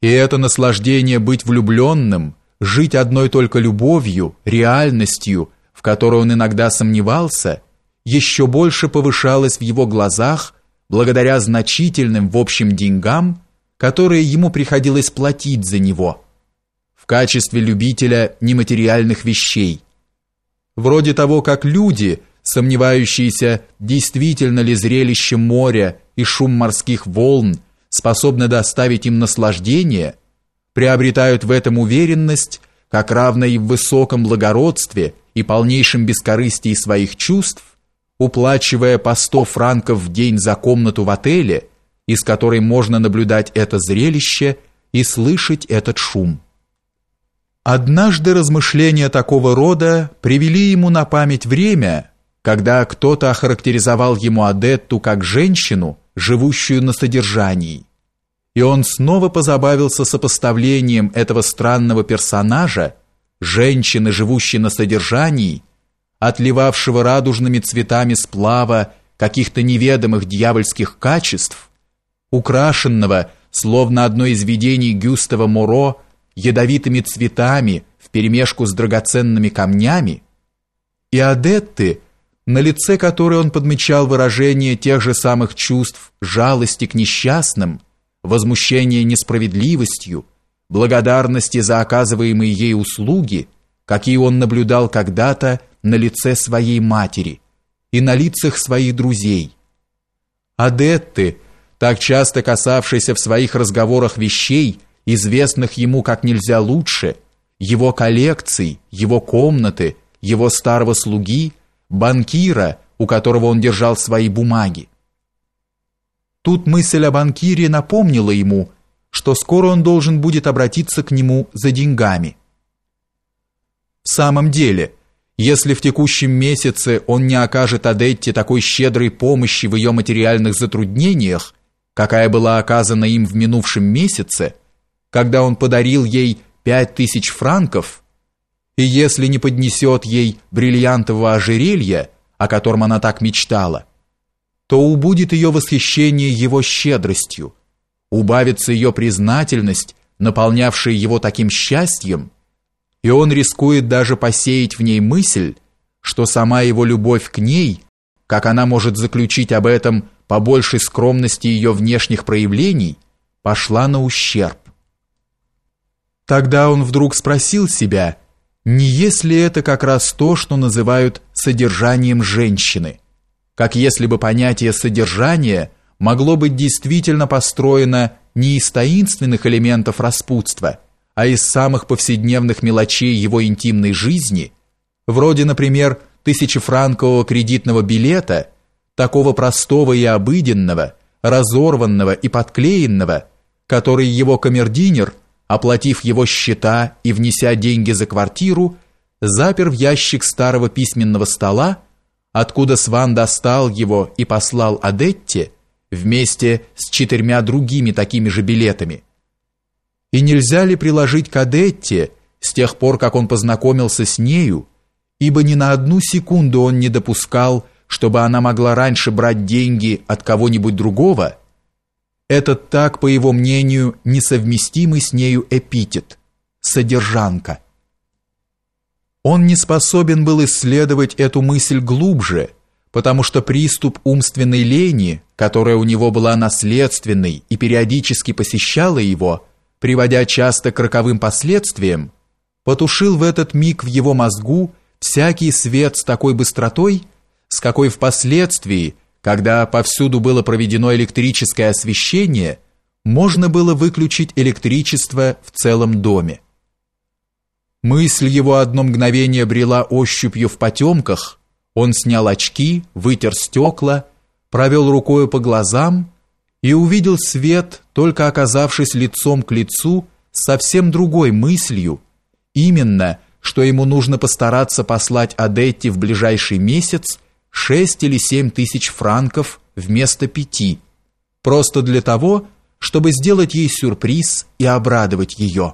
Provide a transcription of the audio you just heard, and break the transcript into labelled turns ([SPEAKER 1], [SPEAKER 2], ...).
[SPEAKER 1] И это наслаждение быть влюбленным, жить одной только любовью, реальностью, в которой он иногда сомневался, еще больше повышалось в его глазах благодаря значительным в общем деньгам, которые ему приходилось платить за него в качестве любителя нематериальных вещей. Вроде того, как люди, сомневающиеся, действительно ли зрелище моря и шум морских волн способны доставить им наслаждение, приобретают в этом уверенность, как равно и в высоком благородстве и полнейшем бескорыстии своих чувств, уплачивая по 100 франков в день за комнату в отеле, из которой можно наблюдать это зрелище и слышать этот шум. Однажды размышления такого рода привели ему на память время, когда кто-то охарактеризовал ему Адетту как женщину, живущую на содержании. И он снова позабавился сопоставлением этого странного персонажа, женщины, живущей на содержании, отливавшего радужными цветами сплава каких-то неведомых дьявольских качеств, украшенного, словно одно из видений Гюстава Моро, ядовитыми цветами вперемешку с драгоценными камнями, и Адетты, на лице которой он подмечал выражение тех же самых чувств жалости к несчастным, возмущения несправедливостью, благодарности за оказываемые ей услуги, какие он наблюдал когда-то на лице своей матери и на лицах своих друзей. Адетты, так часто касавшийся в своих разговорах вещей, известных ему как нельзя лучше, его коллекций, его комнаты, его старого слуги – банкира, у которого он держал свои бумаги. Тут мысль о банкире напомнила ему, что скоро он должен будет обратиться к нему за деньгами. В самом деле, если в текущем месяце он не окажет Адетте такой щедрой помощи в ее материальных затруднениях, какая была оказана им в минувшем месяце, когда он подарил ей пять тысяч франков – и если не поднесет ей бриллиантового ожерелья, о котором она так мечтала, то убудет ее восхищение его щедростью, убавится ее признательность, наполнявшая его таким счастьем, и он рискует даже посеять в ней мысль, что сама его любовь к ней, как она может заключить об этом по большей скромности ее внешних проявлений, пошла на ущерб. Тогда он вдруг спросил себя, не если это как раз то, что называют содержанием женщины, как если бы понятие содержания могло быть действительно построено не из таинственных элементов распутства, а из самых повседневных мелочей его интимной жизни, вроде, например, тысячефранкового кредитного билета, такого простого и обыденного, разорванного и подклеенного, который его камердинер – оплатив его счета и внеся деньги за квартиру, запер в ящик старого письменного стола, откуда Сван достал его и послал Адетте вместе с четырьмя другими такими же билетами. И нельзя ли приложить к Адетте с тех пор, как он познакомился с нею, ибо ни на одну секунду он не допускал, чтобы она могла раньше брать деньги от кого-нибудь другого, этот так, по его мнению, несовместимый с нею эпитет содержанка. Он не способен был исследовать эту мысль глубже, потому что приступ умственной лени, которая у него была наследственной и периодически посещала его, приводя часто к роковым последствиям, потушил в этот миг в его мозгу всякий свет с такой быстротой, с какой впоследствии когда повсюду было проведено электрическое освещение, можно было выключить электричество в целом доме. Мысль его одно мгновение брела ощупью в потемках, он снял очки, вытер стекла, провел рукой по глазам и увидел свет, только оказавшись лицом к лицу совсем другой мыслью, именно, что ему нужно постараться послать Адетти в ближайший месяц шесть или семь тысяч франков вместо пяти, просто для того, чтобы сделать ей сюрприз и обрадовать ее.